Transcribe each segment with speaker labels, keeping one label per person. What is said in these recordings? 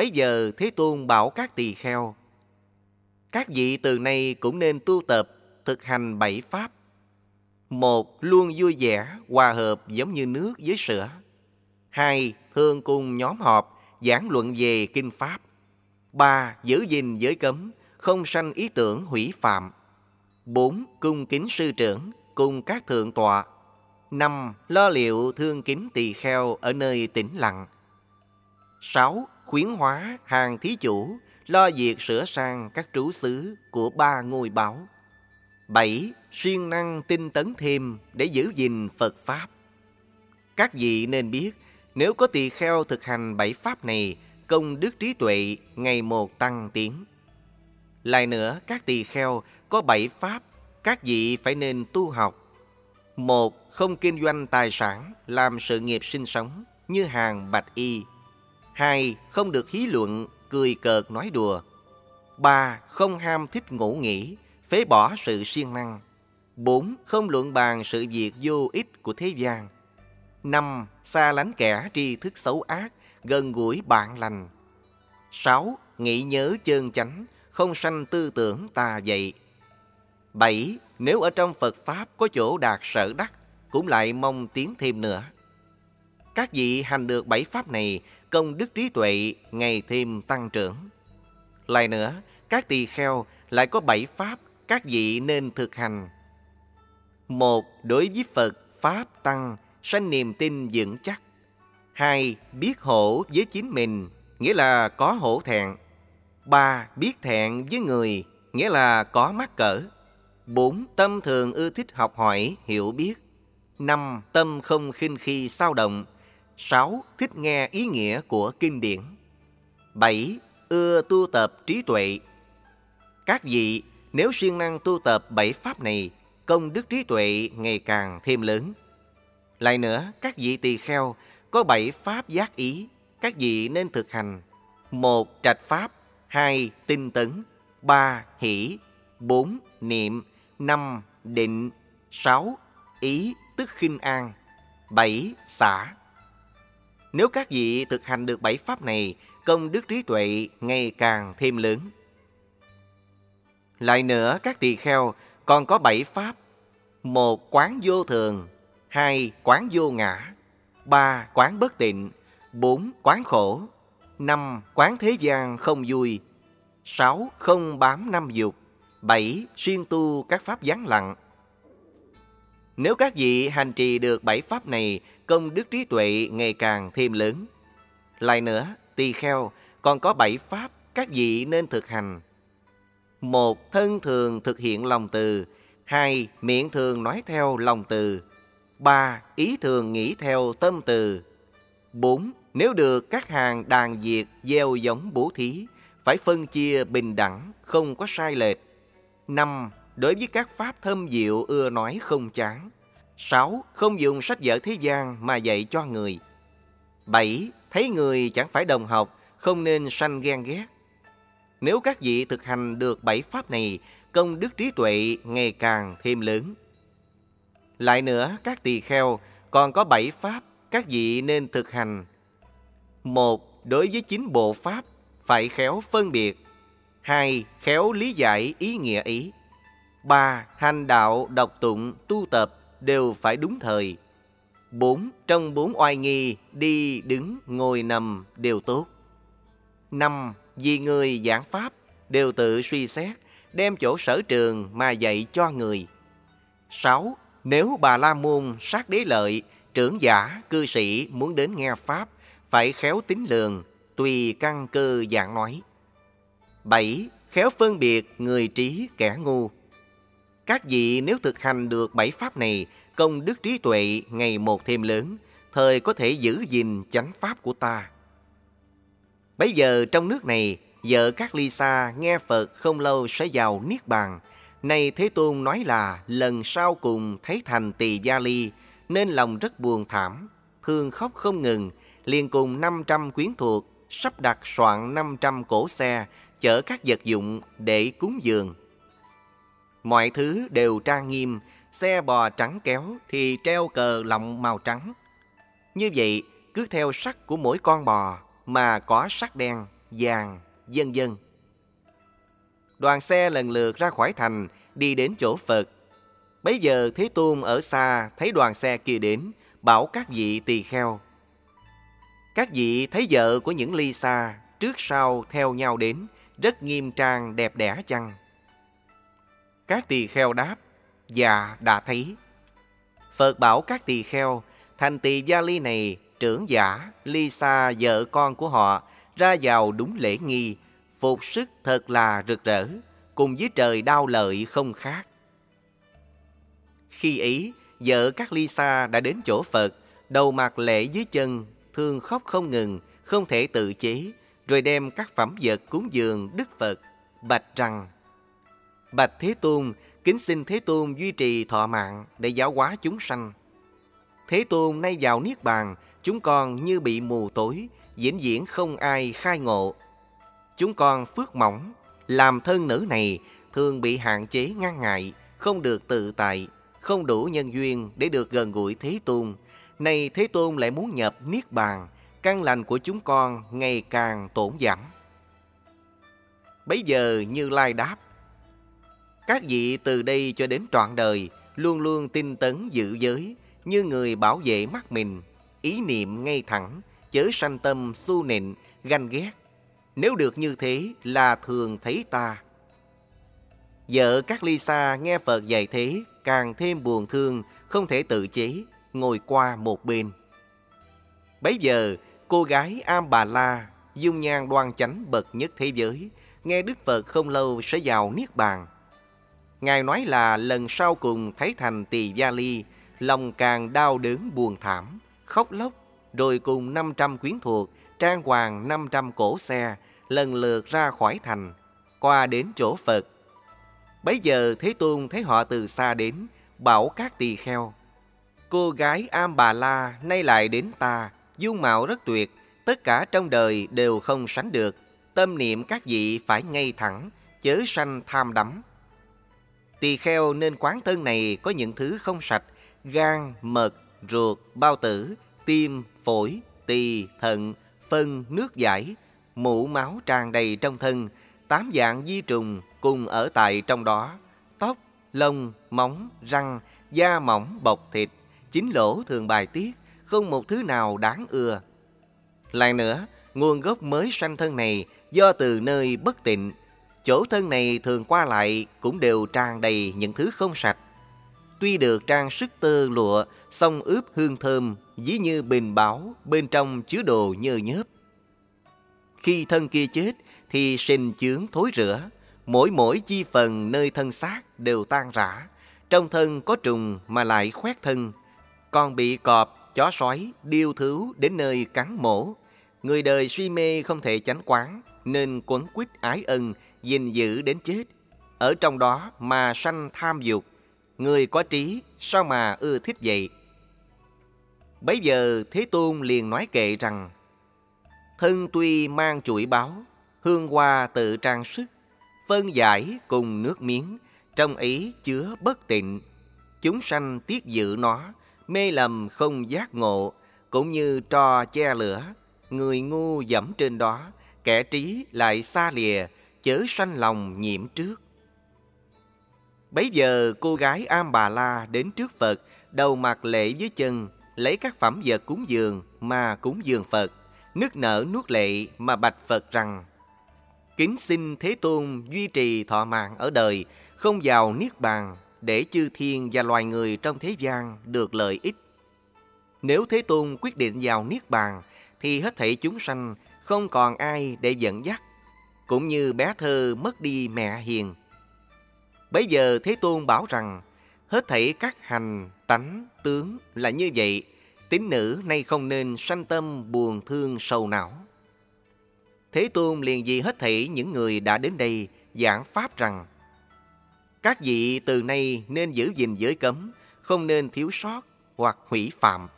Speaker 1: Bấy giờ Thế Tôn bảo các tỳ kheo, các vị từ nay cũng nên tu tập, thực hành bảy pháp. Một, luôn vui vẻ, hòa hợp giống như nước với sữa. Hai, thường cùng nhóm họp, giảng luận về kinh pháp. Ba, giữ gìn giới cấm, không sanh ý tưởng hủy phạm. Bốn, cung kính sư trưởng, cùng các thượng tọa. Năm, lo liệu thương kính tỳ kheo ở nơi tĩnh lặng. Sáu, khuyến hóa hàng thí chủ, lo việc sửa sang các trú xứ của ba ngôi báo. Bảy, siêng năng tinh tấn thêm để giữ gìn Phật Pháp. Các vị nên biết, nếu có tỳ kheo thực hành bảy pháp này, công đức trí tuệ ngày một tăng tiến. Lại nữa, các tỳ kheo có bảy pháp, các vị phải nên tu học. Một, không kinh doanh tài sản, làm sự nghiệp sinh sống như hàng bạch y. Hai, không được hí luận, cười cợt nói đùa. Ba, không ham thích ngủ nghỉ, phế bỏ sự siêng năng. Bốn, không luận bàn sự việc vô ích của thế gian. Năm, xa lánh kẻ tri thức xấu ác, gần gũi bạn lành. Sáu, nghĩ nhớ chơn chánh, không sanh tư tưởng tà dậy. Bảy, nếu ở trong Phật Pháp có chỗ đạt sở đắc, cũng lại mong tiến thêm nữa. Các vị hành được bảy pháp này, công đức trí tuệ ngày thêm tăng trưởng. Lại nữa, các tỳ kheo lại có bảy pháp các vị nên thực hành. Một, đối với Phật, Pháp, Tăng, sanh niềm tin vững chắc. Hai, biết hổ với chính mình, nghĩa là có hổ thẹn. Ba, biết thẹn với người, nghĩa là có mắc cỡ. Bốn, tâm thường ưa thích học hỏi, hiểu biết. Năm, tâm không khinh khi sao động. Sáu, thích nghe ý nghĩa của kinh điển. Bảy, ưa tu tập trí tuệ. Các vị nếu siêng năng tu tập bảy pháp này, công đức trí tuệ ngày càng thêm lớn. Lại nữa, các vị tỳ kheo có bảy pháp giác ý, các vị nên thực hành. Một, trạch pháp. Hai, tinh tấn. Ba, hỷ. Bốn, niệm. Năm, định. Sáu, ý tức khinh an. Bảy, xả. Nếu các vị thực hành được bảy pháp này, công đức trí tuệ ngày càng thêm lớn. Lại nữa, các tỳ kheo còn có bảy pháp. Một, quán vô thường. Hai, quán vô ngã. Ba, quán bất tịnh. Bốn, quán khổ. Năm, quán thế gian không vui. Sáu, không bám năm dục. Bảy, siêng tu các pháp gián lặng. Nếu các vị hành trì được bảy pháp này, công đức trí tuệ ngày càng thêm lớn. Lại nữa, tỳ kheo còn có bảy pháp các vị nên thực hành. Một, thân thường thực hiện lòng từ. Hai, miệng thường nói theo lòng từ. Ba, ý thường nghĩ theo tâm từ. Bốn, nếu được các hàng đàn diệt gieo giống bố thí, phải phân chia bình đẳng, không có sai lệch. Năm, đối với các pháp thâm diệu ưa nói không chán. Sáu, không dùng sách vở thế gian mà dạy cho người. Bảy, thấy người chẳng phải đồng học, không nên sanh ghen ghét. Nếu các vị thực hành được bảy pháp này, công đức trí tuệ ngày càng thêm lớn. Lại nữa, các tỳ kheo còn có bảy pháp các vị nên thực hành. Một, đối với chính bộ pháp phải khéo phân biệt. Hai, khéo lý giải ý nghĩa ý. Ba, hành đạo, đọc tụng, tu tập đều phải đúng thời. Bốn, trong bốn oai nghi, đi, đứng, ngồi, nằm đều tốt. Năm, vì người giảng pháp đều tự suy xét, đem chỗ sở trường mà dạy cho người. 6. Nếu bà La Môn sát đế lợi, trưởng giả, cư sĩ muốn đến nghe Pháp, phải khéo tính lường, tùy căn cơ dạng nói. 7. Khéo phân biệt người trí kẻ ngu. Các vị nếu thực hành được bảy pháp này, công đức trí tuệ ngày một thêm lớn, thời có thể giữ gìn chánh pháp của ta. Bây giờ trong nước này, vợ các ly xa nghe Phật không lâu sẽ vào Niết Bàn. Này Thế Tôn nói là lần sau cùng thấy thành tỳ gia ly, nên lòng rất buồn thảm, thương khóc không ngừng, liền cùng 500 quyến thuộc, sắp đặt soạn 500 cổ xe, chở các vật dụng để cúng dường. Mọi thứ đều trang nghiêm, xe bò trắng kéo thì treo cờ lọng màu trắng. Như vậy, cứ theo sắc của mỗi con bò mà có sắc đen, vàng, dân dân. Đoàn xe lần lượt ra khỏi thành, đi đến chỗ Phật. Bấy giờ Thế Tôn ở xa thấy đoàn xe kia đến, bảo các vị tỳ kheo. Các vị thấy vợ của những ly xa, trước sau theo nhau đến, rất nghiêm trang đẹp đẽ chăng? Các tỳ kheo đáp, dạ đã thấy. Phật bảo các tỳ kheo, thành tỳ gia ly này, trưởng giả, ly xa vợ con của họ, ra vào đúng lễ nghi, phục sức thật là rực rỡ, cùng với trời đau lợi không khác. Khi ấy, vợ các ly xa đã đến chỗ Phật, đầu mặt lễ dưới chân, thương khóc không ngừng, không thể tự chế, rồi đem các phẩm vật cúng dường Đức Phật, bạch rằng Bạch Thế Tôn, kính xin Thế Tôn duy trì thọ mạng để giáo hóa chúng sanh. Thế Tôn nay vào Niết Bàn, chúng con như bị mù tối, diễn diễn không ai khai ngộ. Chúng con phước mỏng, làm thân nữ này thường bị hạn chế ngăn ngại, không được tự tại, không đủ nhân duyên để được gần gũi Thế Tôn. Nay Thế Tôn lại muốn nhập Niết Bàn, căn lành của chúng con ngày càng tổn giảm. Bấy giờ Như Lai đáp, các vị từ đây cho đến trọn đời luôn luôn tinh tấn giữ giới, như người bảo vệ mắt mình, ý niệm ngay thẳng, chớ sanh tâm su nịnh, ganh ghét. Nếu được như thế là thường thấy ta. Vợ các ly xa nghe Phật dạy thế, càng thêm buồn thương, không thể tự chế, ngồi qua một bên. Bấy giờ, cô gái Am Bà La, dung nhan đoan chánh bậc nhất thế giới, nghe Đức Phật không lâu sẽ vào Niết Bàn. Ngài nói là lần sau cùng thấy thành tỳ gia ly, lòng càng đau đớn buồn thảm, khóc lóc, rồi cùng 500 quyến thuộc, trang hoàng 500 cổ xe, lần lượt ra khỏi thành, qua đến chỗ Phật. Bấy giờ Thế Tôn thấy họ từ xa đến, bảo các tỳ kheo. Cô gái Am Bà La nay lại đến ta, dung mạo rất tuyệt, tất cả trong đời đều không sánh được. Tâm niệm các vị phải ngay thẳng, chớ sanh tham đắm. Tỳ kheo nên quán thân này có những thứ không sạch, gan, mật, ruột, bao tử, tim, phổi, tỳ, thận, phân, nước giải, mũ máu tràn đầy trong thân, tám dạng di trùng cùng ở tại trong đó, tóc, lông, móng, răng, da mỏng bọc thịt, chính lỗ thường bài tiết, không một thứ nào đáng ưa. Lại nữa, nguồn gốc mới sanh thân này do từ nơi bất tịnh, chỗ thân này thường qua lại cũng đều tràn đầy những thứ không sạch. Tuy được trang sức tơ lụa, song ướp hương thơm, dí như bình bảo, bên trong chứa đồ nhơ nhớp. Khi thân kia chết, thì sinh chướng thối rửa mỗi mỗi chi phần nơi thân xác đều tan rã. Trong thân có trùng mà lại khoét thân, còn bị cọp, chó sói, điêu thứu đến nơi cắn mổ. Người đời suy mê không thể tránh quán, nên quấn quýt ái ân, gìn giữ đến chết. Ở trong đó mà sanh tham dục, người có trí sao mà ưa thích vậy? Bấy giờ Thế Tôn liền nói kệ rằng, Thân tuy mang chuỗi báo, hương hoa tự trang sức, phân giải cùng nước miếng, trong ý chứa bất tịnh. Chúng sanh tiếc dự nó, mê lầm không giác ngộ, cũng như trò che lửa, người ngu dẫm trên đó, kẻ trí lại xa lìa, chớ sanh lòng nhiễm trước. Bấy giờ cô gái Am Bà La đến trước Phật, đầu mặt lễ dưới chân, lấy các phẩm vật cúng dường mà cúng dường Phật, nức nở nuốt lệ mà bạch Phật rằng Kính xin Thế Tôn duy trì thọ mạng ở đời, không vào Niết Bàn để chư thiên và loài người trong thế gian được lợi ích. Nếu Thế Tôn quyết định vào Niết Bàn, thì hết thảy chúng sanh không còn ai để dẫn dắt, cũng như bé thơ mất đi mẹ hiền. Bấy giờ Thế Tôn bảo rằng, hết thảy các hành, tánh, tướng là như vậy, tín nữ nay không nên sanh tâm buồn thương sầu não. Thế Tôn liền vì hết thảy những người đã đến đây giảng pháp rằng các vị từ nay nên giữ gìn giới cấm, không nên thiếu sót hoặc hủy phạm.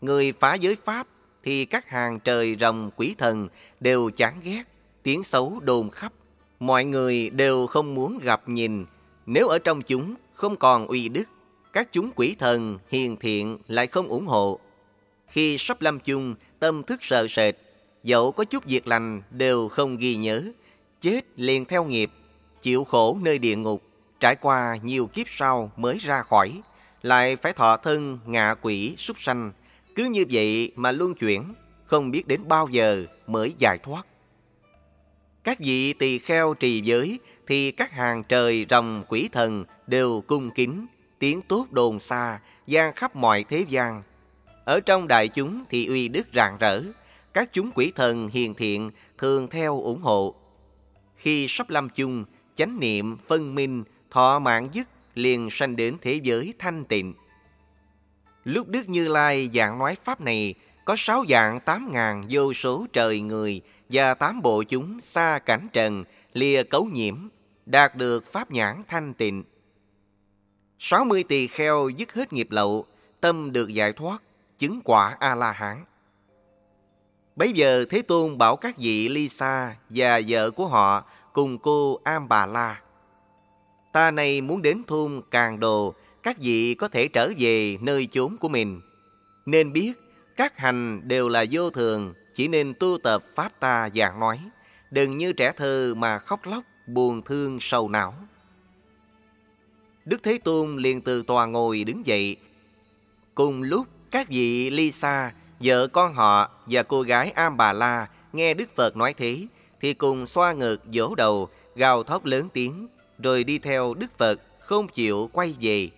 Speaker 1: Người phá giới pháp thì các hàng trời rồng quỷ thần đều chán ghét, tiếng xấu đồn khắp. Mọi người đều không muốn gặp nhìn, nếu ở trong chúng không còn uy đức, các chúng quỷ thần hiền thiện lại không ủng hộ. Khi sắp lâm chung, tâm thức sợ sệt, dẫu có chút việc lành đều không ghi nhớ, chết liền theo nghiệp, chịu khổ nơi địa ngục, trải qua nhiều kiếp sau mới ra khỏi, lại phải thọ thân ngạ quỷ súc sanh, cứ như vậy mà luân chuyển, không biết đến bao giờ mới giải thoát. Các vị tỳ kheo trì giới thì các hàng trời rồng quỷ thần đều cung kính, tiếng tốt đồn xa, gian khắp mọi thế gian. Ở trong đại chúng thì uy đức rạng rỡ, các chúng quỷ thần hiền thiện thường theo ủng hộ. Khi sắp lâm chung, chánh niệm, phân minh, thọ mạng dứt liền sanh đến thế giới thanh tịnh. Lúc Đức Như Lai giảng nói Pháp này, có sáu dạng tám ngàn vô số trời người và tám bộ chúng xa cảnh trần, lìa cấu nhiễm, đạt được Pháp nhãn thanh tịnh. sáu mươi tỳ kheo dứt hết nghiệp lậu, tâm được giải thoát, chứng quả A-la-hán. Bấy giờ Thế Tôn bảo các vị Lisa và vợ của họ cùng cô Am Bà La. Ta này muốn đến thôn Càng Đồ, các vị có thể trở về nơi chốn của mình. Nên biết, các hành đều là vô thường, chỉ nên tu tập Pháp ta giảng nói. Đừng như trẻ thơ mà khóc lóc, buồn thương sầu não. Đức Thế Tôn liền từ tòa ngồi đứng dậy. Cùng lúc các vị Lisa Vợ con họ và cô gái Am Bà La nghe Đức Phật nói thế, thì cùng xoa ngực vỗ đầu, gào thóc lớn tiếng, rồi đi theo Đức Phật, không chịu quay về.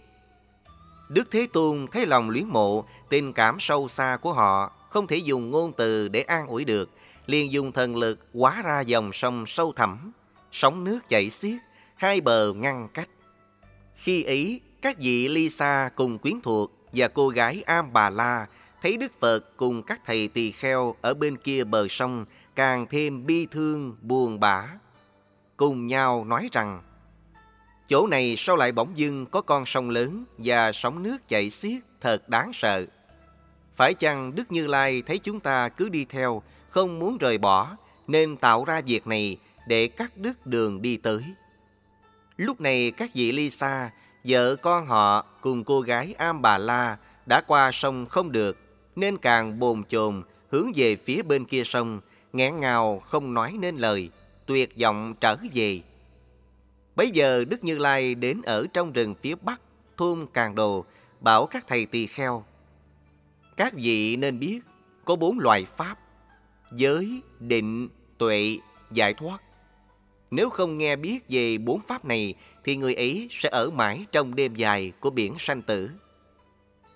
Speaker 1: Đức Thế Tôn thấy lòng luyến mộ, tình cảm sâu xa của họ, không thể dùng ngôn từ để an ủi được, liền dùng thần lực hóa ra dòng sông sâu thẳm, sóng nước chảy xiết, hai bờ ngăn cách. Khi ấy, các vị ly xa cùng quyến thuộc và cô gái Am Bà La thấy Đức Phật cùng các thầy tỳ kheo ở bên kia bờ sông càng thêm bi thương, buồn bã. Cùng nhau nói rằng, chỗ này sao lại bỗng dưng có con sông lớn và sóng nước chảy xiết thật đáng sợ. Phải chăng Đức Như Lai thấy chúng ta cứ đi theo, không muốn rời bỏ, nên tạo ra việc này để cắt đứt đường đi tới. Lúc này các vị ly xa, vợ con họ cùng cô gái Am Bà La đã qua sông không được, nên càng bồn chồn hướng về phía bên kia sông, nghẹn ngào không nói nên lời, tuyệt vọng trở về. Bấy giờ Đức Như Lai đến ở trong rừng phía bắc, thôn Càng Đồ, bảo các thầy tỳ kheo. Các vị nên biết, có bốn loại pháp, giới, định, tuệ, giải thoát. Nếu không nghe biết về bốn pháp này, thì người ấy sẽ ở mãi trong đêm dài của biển sanh tử.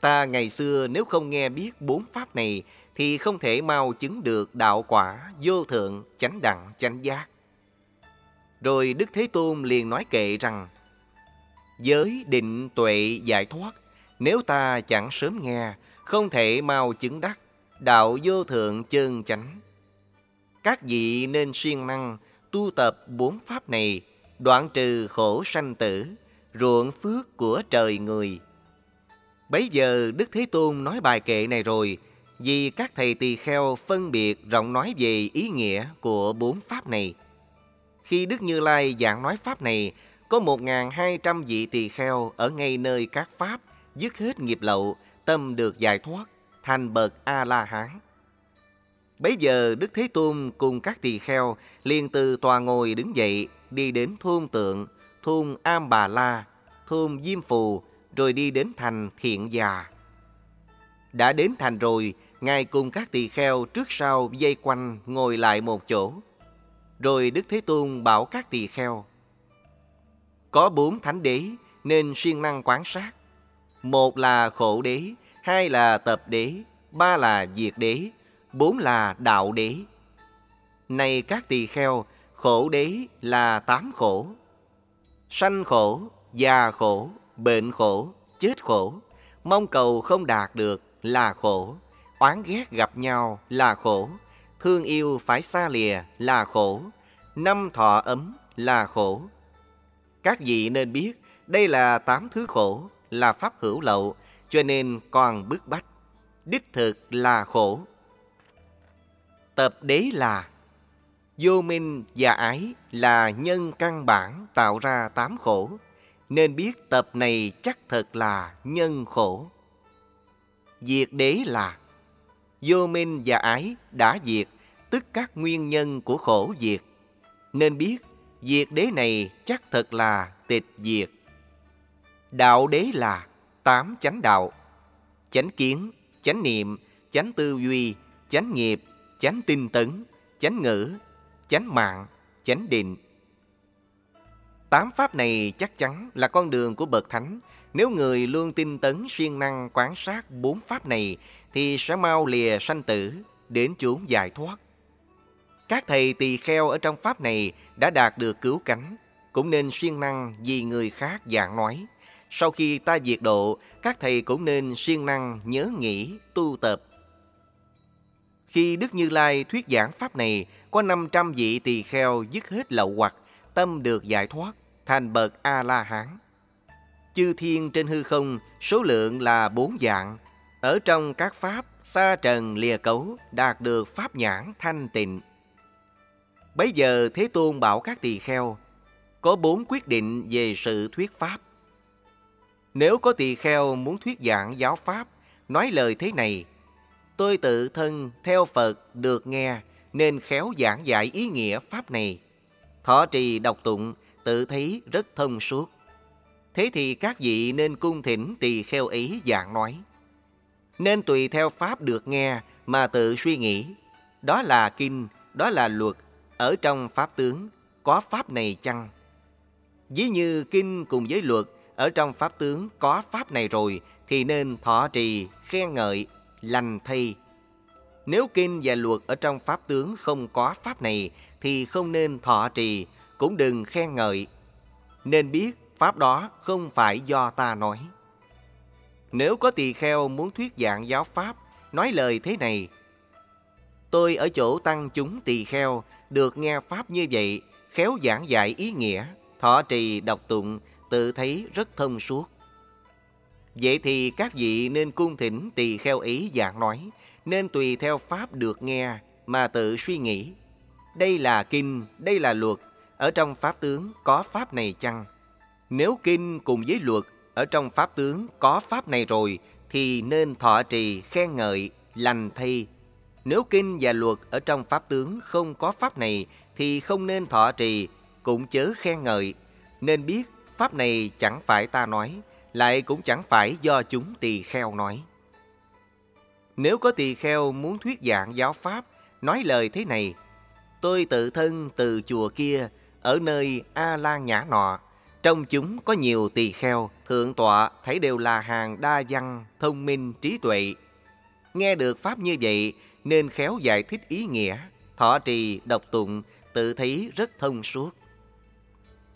Speaker 1: Ta ngày xưa nếu không nghe biết bốn pháp này thì không thể mau chứng được đạo quả vô thượng chánh đẳng chánh giác. Rồi Đức Thế Tôn liền nói kệ rằng Giới định tuệ giải thoát Nếu ta chẳng sớm nghe Không thể mau chứng đắc Đạo vô thượng chân chánh Các vị nên siêng năng Tu tập bốn pháp này Đoạn trừ khổ sanh tử Ruộng phước của trời người Bấy giờ Đức Thế Tôn nói bài kệ này rồi, vì các thầy tỳ kheo phân biệt rộng nói về ý nghĩa của bốn pháp này. Khi Đức Như Lai giảng nói pháp này, có 1.200 vị tỳ kheo ở ngay nơi các pháp dứt hết nghiệp lậu, tâm được giải thoát, thành bậc A-la-hán. Bấy giờ Đức Thế Tôn cùng các tỳ kheo liền từ tòa ngồi đứng dậy đi đến thôn tượng, thôn Am Bà La, thôn Diêm Phù, rồi đi đến thành thiện già. Đã đến thành rồi, Ngài cùng các tỳ kheo trước sau dây quanh ngồi lại một chỗ. Rồi Đức Thế Tôn bảo các tỳ kheo, Có bốn thánh đế nên siêng năng quán sát. Một là khổ đế, hai là tập đế, ba là diệt đế, bốn là đạo đế. Này các tỳ kheo, khổ đế là tám khổ. Sanh khổ, già khổ, bệnh khổ, chết khổ, mong cầu không đạt được là khổ, oán ghét gặp nhau là khổ, thương yêu phải xa lìa là khổ, năm thọ ấm là khổ. Các vị nên biết đây là tám thứ khổ, là pháp hữu lậu, cho nên còn bức bách. Đích thực là khổ. Tập đế là Vô minh và ái là nhân căn bản tạo ra tám khổ nên biết tập này chắc thật là nhân khổ. Diệt đế là vô minh và ái đã diệt, tức các nguyên nhân của khổ diệt. Nên biết, diệt đế này chắc thật là tịch diệt. Đạo đế là tám chánh đạo. Chánh kiến, chánh niệm, chánh tư duy, chánh nghiệp, chánh tinh tấn, chánh ngữ, chánh mạng, chánh định. Tám pháp này chắc chắn là con đường của bậc thánh. Nếu người luôn tinh tấn siêng năng quán sát bốn pháp này thì sẽ mau lìa sanh tử đến chốn giải thoát. Các thầy tỳ kheo ở trong pháp này đã đạt được cứu cánh, cũng nên siêng năng vì người khác giảng nói. Sau khi ta diệt độ, các thầy cũng nên siêng năng nhớ nghĩ, tu tập. Khi Đức Như Lai thuyết giảng pháp này, có 500 vị tỳ kheo dứt hết lậu hoặc, tâm được giải thoát, thành bậc A-la-hán. Chư thiên trên hư không, số lượng là bốn dạng. Ở trong các pháp, xa trần lìa cấu, đạt được pháp nhãn thanh tịnh. Bấy giờ Thế Tôn bảo các tỳ kheo, có bốn quyết định về sự thuyết pháp. Nếu có tỳ kheo muốn thuyết giảng giáo pháp, nói lời thế này, tôi tự thân theo Phật được nghe, nên khéo giảng giải ý nghĩa pháp này. Thọ trì đọc tụng, tự thấy rất thông suốt. Thế thì các vị nên cung thỉnh tỳ kheo ý giảng nói. Nên tùy theo pháp được nghe mà tự suy nghĩ. Đó là kinh, đó là luật, ở trong pháp tướng, có pháp này chăng? Ví như kinh cùng với luật, ở trong pháp tướng có pháp này rồi, thì nên thọ trì, khen ngợi, lành thay. Nếu kinh và luật ở trong pháp tướng không có pháp này, thì không nên thọ trì, cũng đừng khen ngợi. Nên biết pháp đó không phải do ta nói. Nếu có tỳ kheo muốn thuyết giảng giáo pháp, nói lời thế này, Tôi ở chỗ tăng chúng tỳ kheo, được nghe Pháp như vậy, khéo giảng dạy ý nghĩa, thọ trì đọc tụng, tự thấy rất thông suốt. Vậy thì các vị nên cung thỉnh tỳ kheo ý giảng nói, nên tùy theo Pháp được nghe mà tự suy nghĩ. Đây là kinh, đây là luật, ở trong Pháp tướng có Pháp này chăng? Nếu kinh cùng với luật, ở trong Pháp tướng có Pháp này rồi, thì nên thọ trì, khen ngợi, lành thay, nếu kinh và luật ở trong pháp tướng không có pháp này thì không nên thọ trì, cũng chớ khen ngợi. Nên biết pháp này chẳng phải ta nói, lại cũng chẳng phải do chúng tỳ kheo nói. Nếu có tỳ kheo muốn thuyết giảng giáo pháp, nói lời thế này, tôi tự thân từ chùa kia, ở nơi A-lan nhã nọ, trong chúng có nhiều tỳ kheo, thượng tọa thấy đều là hàng đa văn, thông minh, trí tuệ. Nghe được pháp như vậy, nên khéo giải thích ý nghĩa, thọ trì, độc tụng, tự thấy rất thông suốt.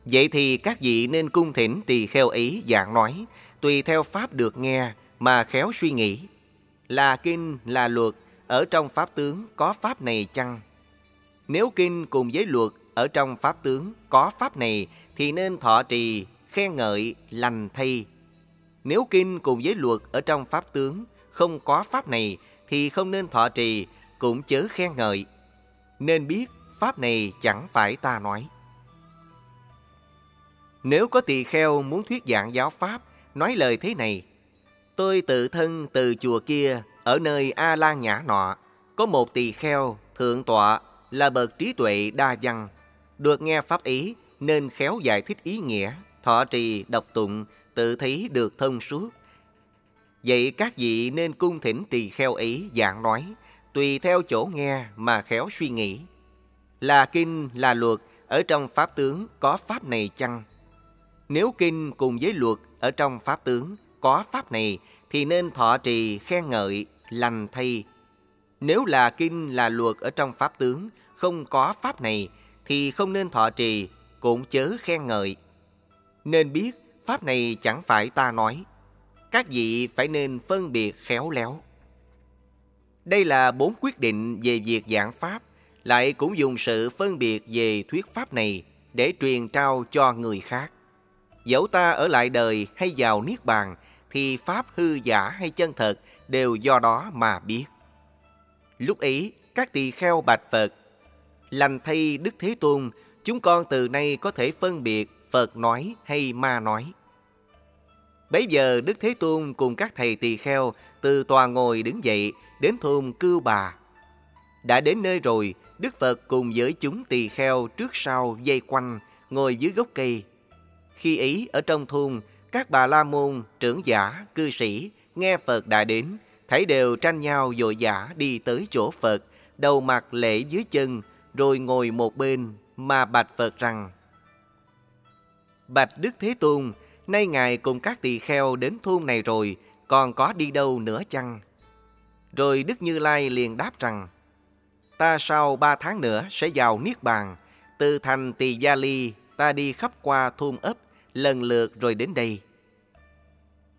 Speaker 1: Vậy thì các vị nên cung thỉnh tỳ kheo ý dạng nói, tùy theo pháp được nghe mà khéo suy nghĩ. Là kinh, là luật, ở trong pháp tướng có pháp này chăng? Nếu kinh cùng với luật ở trong pháp tướng có pháp này thì nên thọ trì, khen ngợi, lành thay. Nếu kinh cùng với luật ở trong pháp tướng không có pháp này thì không nên thọ trì, cũng chớ khen ngợi. Nên biết pháp này chẳng phải ta nói. Nếu có tỳ kheo muốn thuyết giảng giáo pháp, nói lời thế này, tôi tự thân từ chùa kia, ở nơi A Lan Nhã nọ, có một tỳ kheo, thượng tọa, là bậc trí tuệ đa văn, được nghe pháp ý nên khéo giải thích ý nghĩa, thọ trì, đọc tụng, tự thấy được thông suốt, Vậy các vị nên cung thỉnh tỳ kheo ấy dạng nói, tùy theo chỗ nghe mà khéo suy nghĩ. Là kinh, là luật, ở trong pháp tướng có pháp này chăng? Nếu kinh cùng với luật ở trong pháp tướng có pháp này, thì nên thọ trì khen ngợi, lành thay. Nếu là kinh, là luật ở trong pháp tướng không có pháp này, thì không nên thọ trì, cũng chớ khen ngợi. Nên biết pháp này chẳng phải ta nói, các vị phải nên phân biệt khéo léo. Đây là bốn quyết định về việc giảng Pháp, lại cũng dùng sự phân biệt về thuyết Pháp này để truyền trao cho người khác. Dẫu ta ở lại đời hay vào Niết Bàn, thì Pháp hư giả hay chân thật đều do đó mà biết. Lúc ấy, các tỳ kheo bạch Phật, lành thay Đức Thế Tôn, chúng con từ nay có thể phân biệt Phật nói hay ma nói. Bấy giờ Đức Thế Tôn cùng các thầy tỳ kheo từ tòa ngồi đứng dậy đến thôn Cưu Bà. Đã đến nơi rồi, Đức Phật cùng với chúng tỳ kheo trước sau dây quanh, ngồi dưới gốc cây. Khi ấy ở trong thôn, các bà la môn, trưởng giả, cư sĩ, nghe Phật đã đến, thấy đều tranh nhau dội giả đi tới chỗ Phật, đầu mặt lễ dưới chân, rồi ngồi một bên mà bạch Phật rằng Bạch Đức Thế Tôn, nay Ngài cùng các tỳ kheo đến thôn này rồi, còn có đi đâu nữa chăng? Rồi Đức Như Lai liền đáp rằng Ta sau ba tháng nữa sẽ vào Niết Bàn, từ thành Tỳ Gia Ly ta đi khắp qua thôn ấp, lần lượt rồi đến đây.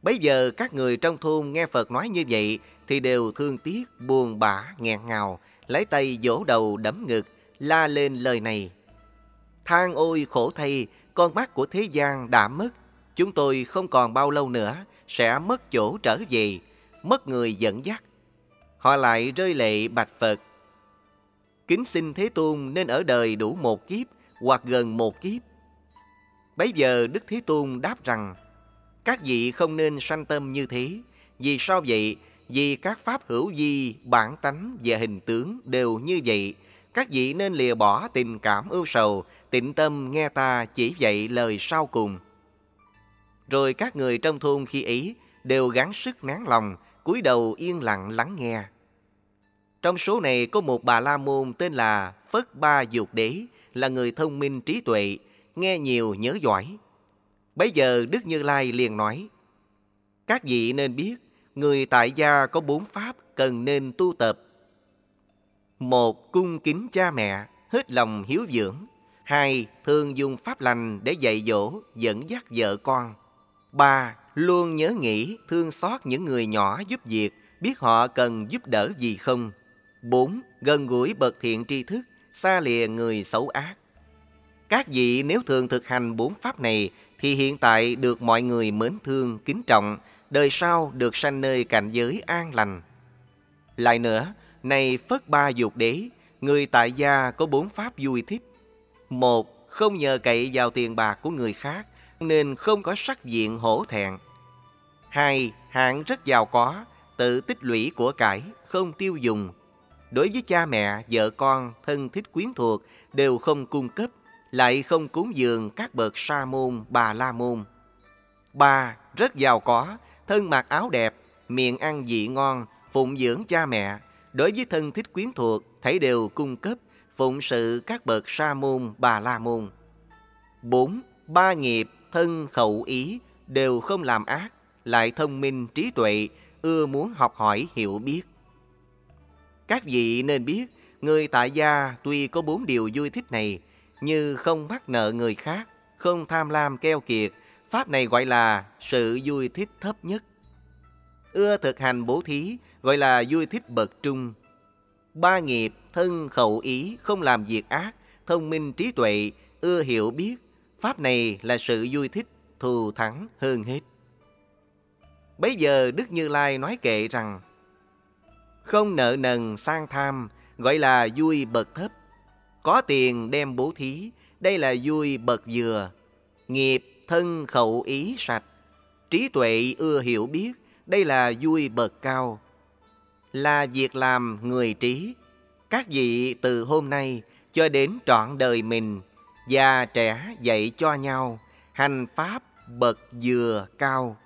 Speaker 1: Bây giờ các người trong thôn nghe Phật nói như vậy thì đều thương tiếc, buồn bã, nghẹn ngào, lấy tay vỗ đầu đấm ngực, la lên lời này. Than ôi khổ thay, con mắt của thế gian đã mất. Chúng tôi không còn bao lâu nữa sẽ mất chỗ trở về, mất người dẫn dắt. Họ lại rơi lệ bạch Phật. Kính xin Thế Tôn nên ở đời đủ một kiếp hoặc gần một kiếp. Bấy giờ Đức Thế Tôn đáp rằng, các vị không nên sanh tâm như thế. Vì sao vậy? Vì các pháp hữu di, bản tánh và hình tướng đều như vậy. Các vị nên lìa bỏ tình cảm ưu sầu, tịnh tâm nghe ta chỉ dạy lời sau cùng. Rồi các người trong thôn khi ấy đều gắng sức nán lòng, cúi đầu yên lặng lắng nghe. Trong số này có một bà la môn tên là Phất Ba Dục Đế, là người thông minh trí tuệ, nghe nhiều nhớ giỏi. Bây giờ Đức Như Lai liền nói, Các vị nên biết, người tại gia có bốn pháp cần nên tu tập. Một, cung kính cha mẹ, hết lòng hiếu dưỡng. Hai, thường dùng pháp lành để dạy dỗ, dẫn dắt vợ con. Ba, luôn nhớ nghĩ, thương xót những người nhỏ giúp việc, biết họ cần giúp đỡ gì không. Bốn, gần gũi bậc thiện tri thức, xa lìa người xấu ác. Các vị nếu thường thực hành bốn pháp này thì hiện tại được mọi người mến thương, kính trọng, đời sau được sanh nơi cảnh giới an lành. Lại nữa, này Phất Ba Dục Đế, người tại gia có bốn pháp vui thích. Một, không nhờ cậy vào tiền bạc của người khác, nên không có sắc diện hổ thẹn. Hai, hạng rất giàu có, tự tích lũy của cải, không tiêu dùng. Đối với cha mẹ, vợ con, thân thích quyến thuộc đều không cung cấp, lại không cúng dường các bậc sa môn, bà la môn. Ba, rất giàu có, thân mặc áo đẹp, miệng ăn vị ngon, phụng dưỡng cha mẹ. Đối với thân thích quyến thuộc, thấy đều cung cấp, phụng sự các bậc sa môn, bà la môn. Bốn, ba nghiệp, thân, khẩu, ý đều không làm ác, lại thông minh, trí tuệ, ưa muốn học hỏi, hiểu biết. Các vị nên biết, người tại gia tuy có bốn điều vui thích này, như không mắc nợ người khác, không tham lam keo kiệt, pháp này gọi là sự vui thích thấp nhất. Ưa thực hành bố thí gọi là vui thích bậc trung. Ba nghiệp, thân khẩu ý, không làm việc ác, thông minh trí tuệ, ưa hiểu biết, pháp này là sự vui thích thù thắng hơn hết. Bây giờ Đức Như Lai nói kệ rằng Không nợ nần sang tham gọi là vui bậc thấp có tiền đem bố thí, đây là vui bậc vừa. Nghiệp thân khẩu ý sạch, trí tuệ ưa hiểu biết, đây là vui bậc cao. Là việc làm người trí. Các vị từ hôm nay cho đến trọn đời mình, già trẻ dạy cho nhau, hành pháp bậc vừa cao.